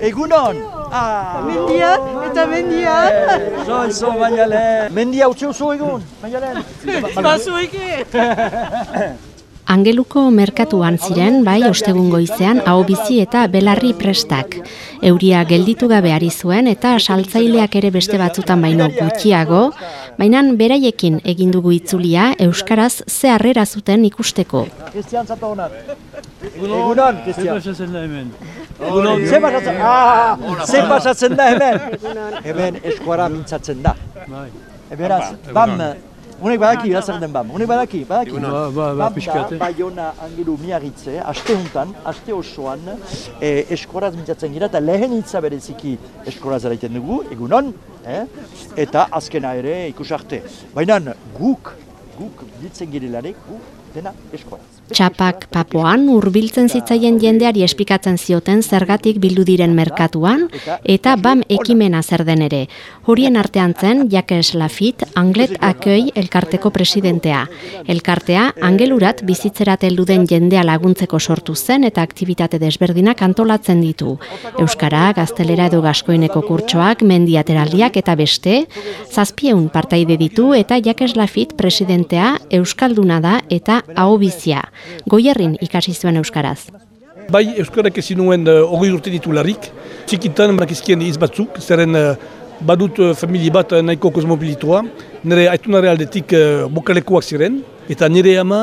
Egunon! Ah! Mendian, eta mendian. Zo, zo, Maialen! Mendia utzi oso egun, Maialen! Bazueke. Angeluko merkatuan ziren, bai, ostegun goizean, hau bizi eta belarri prestak. Euria gelditu gabe ari zuen eta saltzaileak ere beste batzutan baino gutxiago, baina beraiekin egin dugu itzulia Euskaraz ze harrera zuten ikusteko. Kristian. Egunon, Kristian. Egunon, ze pasatzen, ah, ze pasatzen da hemen? Hemen eskuara mintzatzen da. Bai. Eberaz, bam, unek badaki, zer den bam, unek badaki, badaki. Ba, ba, ba, Bam pixkat, da, eh? Baiona Angelu miarritze, aste huntan, aste osoan, eh, eskoraz mintzatzen gira, eta lehen hitza bereziki eskoraz eraiten dugu, egunon, eh? eta azkena ere ikusarte. Baina guk, guk ditzen girelarik, guk dena eskoraz. Txapak papoan hurbiltzen zitzaien jendeari espikatzen zioten zergatik bildu diren merkatuan eta bam ekimena zer den ere. Horien artean zen Jacques Lafitte, Anglet Akei elkarteko presidentea. Elkartea angelurat bizitzerat heldu den jendea laguntzeko sortu zen eta aktibitate desberdinak antolatzen ditu. Euskara, gaztelera edo gaskoineko kurtsoak, mendiateraldiak eta beste, zazpieun partaide ditu eta Jacques Lafitte presidentea euskalduna da eta ahobizia. Goierrin ikasi zuen euskaraz. Bai, Euskarak ezin nuen uh, hogei urte ditularik. Txikitan bakizkien hitz batzuk, zeren uh, badut uh, familie bat uh, nahiko kosmopolitoa. Nire aitunare aldetik uh, bokalekoak ziren. Eta nire ama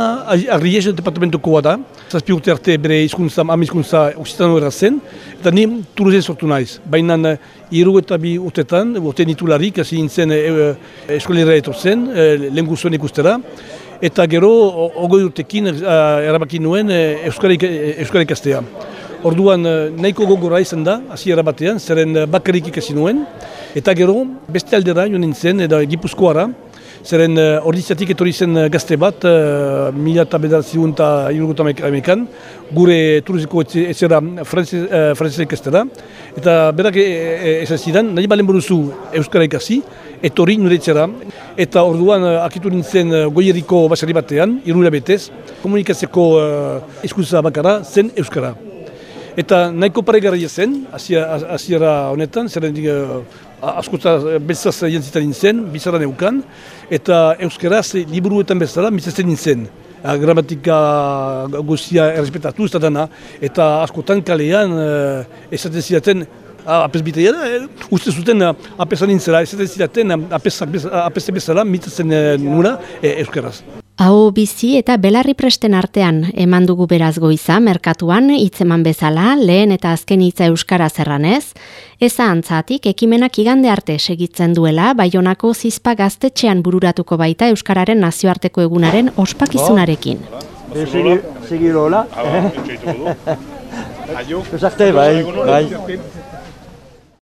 arriez departamentokoa da. Zazpi urte arte bere hizkuntza, ama hizkuntza oksitanoera zen. Eta ni Toulouse sortu naiz. Baina hiru eta bi urtetan, urte ditularik, hasi nintzen uh, eskolera etortzen, uh, lehen guztuen ikustera. Eta gero, ogoi urtekin uh, erabaki nuen uh, Euskara ik- eh, ikastea. Orduan nahiko gogorra izan da, hasiera batean, zeren bakarrik ikasi nuen. Eta gero, beste aldera joan nintzen, eta Gipuzkoara, zeren uh, ordiziatik etorri zen uh, gazte bat, uh, mila eta bederatziun eta hirurogeita hamek- hamekan, gure turuziko etzera frantzez uh, ikastera. Eta berak e, e, esan zidan, nahi balen buruzu Euskara ikasi, etorri nire etxera. Eta orduan uh, akitu nintzen uh, goieriko basari batean, irura betez, komunikatzeko uh, hizkuntza bakara zen Euskara. Eta nahiko paregarria zen, hasiera honetan, zeren uh, askota beltzaz jantzitan nintzen, bizarra neukan, eta euskaraz liburuetan bezala mitzatzen nintzen. Uh, gramatika guztia errespetatu ez da dana, eta askotan kalean uh, esaten zidaten, Ah, apes bitea da, eh? uste zuten uh, apesan nintzela, esaten zidaten uh, apes, apes, bezala mitzatzen uh, nuna eh, euskaraz. Hau bizi eta belarri presten artean eman dugu beraz goiza merkatuan hitzeman bezala lehen eta azken hitza euskara zerranez, eza antzatik ekimenak igande arte segitzen duela Baionako zizpa gaztetxean bururatuko baita euskararen nazioarteko egunaren ospakizunarekin. Segi, segi lola. Esarte, bai, bai.